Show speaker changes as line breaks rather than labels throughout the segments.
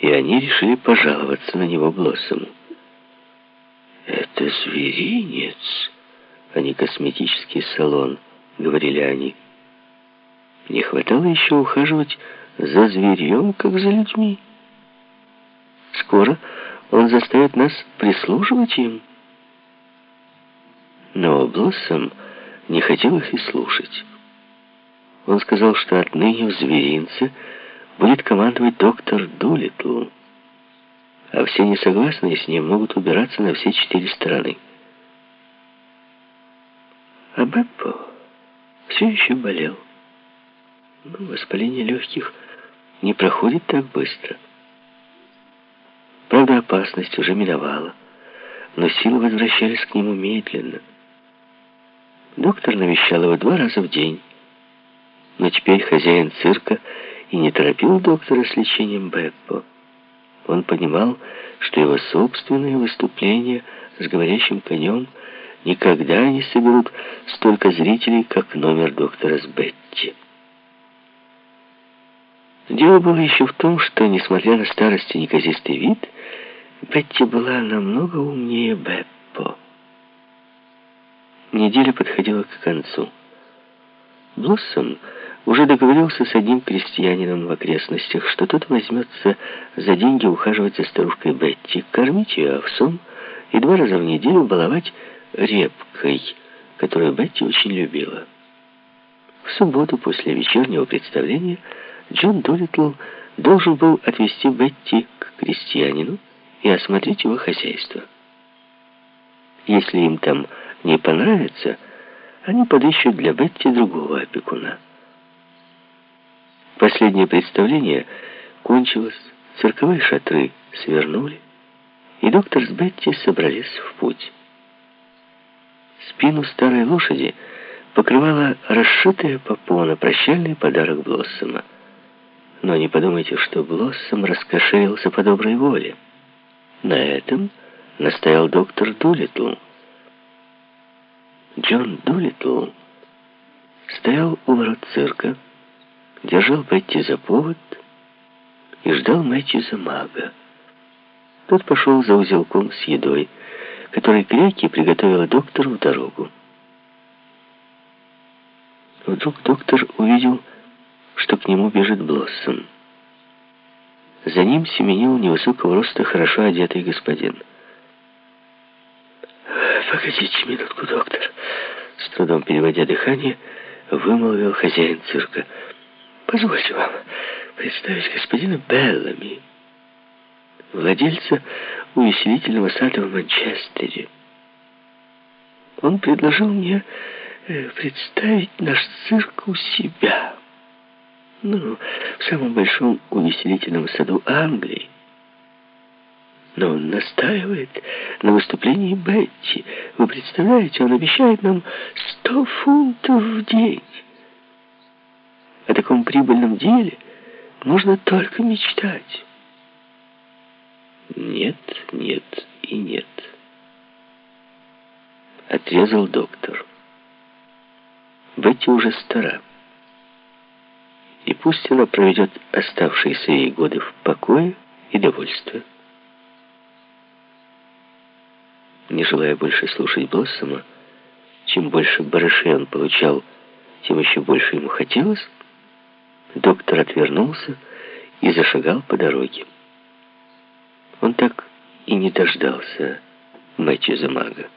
и они решили пожаловаться на него Блоссому. «Это зверинец, а не косметический салон», — говорили они. Не хватало еще ухаживать за зверьем, как за людьми. Скоро он заставит нас прислуживать им. Но Блоссом не хотел их и слушать. Он сказал, что отныне в зверинце будет командовать доктор Дулитл, а все несогласные с ним могут убираться на все четыре стороны. А Беппо все еще болел. Ну, воспаление легких не проходит так быстро. Правда, опасность уже миновала, но силы возвращались к нему медленно. Доктор навещал его два раза в день, но теперь хозяин цирка и не торопил доктора с лечением Беппо. Он понимал, что его собственные выступления с говорящим конем никогда не соберут столько зрителей, как номер доктора с Бетти. Дело было еще в том, что, несмотря на старость и неказистый вид, Бетти была намного умнее Беппо. Неделя подходила к концу. Блоссом уже договорился с одним крестьянином в окрестностях, что тот возьмется за деньги ухаживать за старушкой Бетти, кормить ее овсом и два раза в неделю баловать репкой, которую Бетти очень любила. В субботу после вечернего представления Джон Долитл должен был отвезти Бетти к крестьянину и осмотреть его хозяйство. Если им там не понравится, они подыщут для Бетти другого опекуна. Последнее представление кончилось, цирковые шатры свернули, и доктор с Бетти собрались в путь. Спину старой лошади покрывала расшитая попона, прощальный подарок Блоссома. Но не подумайте, что Блоссом раскошелился по доброй воле. На этом настоял доктор Дулитл. Джон Дулитл стоял у ворот цирка, держал Бетти за повод и ждал Мэтью за мага. Тот пошел за узелком с едой, который Греки приготовила доктору в дорогу. Вдруг доктор увидел, что к нему бежит Блоссом. За ним семенил невысокого роста хорошо одетый господин. «Погодите минутку, доктор», — с трудом переводя дыхание, вымолвил хозяин цирка. «Позвольте вам представить господина Беллами, владельца увеселительного сада в Манчестере. Он предложил мне э, представить наш цирк у себя» ну, в самом большом увеселительном саду Англии. Но он настаивает на выступлении Бетти. Вы представляете, он обещает нам сто фунтов в день. О таком прибыльном деле можно только мечтать. Нет, нет и нет. Отрезал доктор. Бетти уже стара и пусть она проведет оставшиеся ей годы в покое и довольстве. Не желая больше слушать Блоссома, чем больше барышей он получал, тем еще больше ему хотелось, доктор отвернулся и зашагал по дороге. Он так и не дождался Мэтью Замага.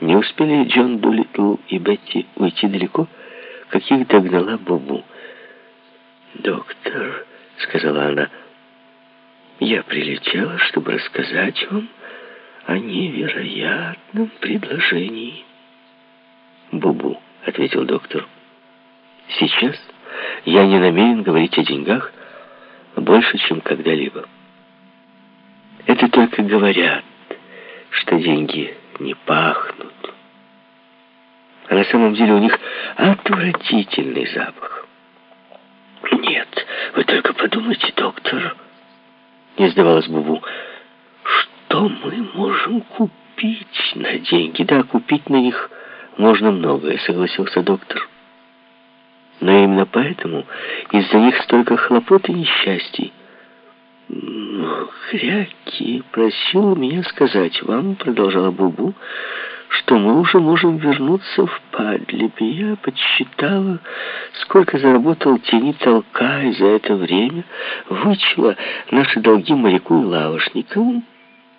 Не успели Джон Дулитл и Бетти уйти далеко, как их догнала Бубу. «Доктор», — сказала она, — «я прилетела, чтобы рассказать вам о невероятном предложении». «Бубу», — ответил доктор, — «сейчас я не намерен говорить о деньгах больше, чем когда-либо. Это только говорят, что деньги не пахнут» а на самом деле у них отвратительный запах. Нет, вы только подумайте, доктор, не сдавалась Бубу, что мы можем купить на деньги? Да, купить на них можно многое, согласился доктор. Но именно поэтому из-за них столько хлопот и несчастий. Кряки просил меня сказать вам, продолжала Бубу, что мы уже можем вернуться в Падлибе. Я подсчитала, сколько заработал тени толка, и за это время вычла наши долги моряку и лавошникову,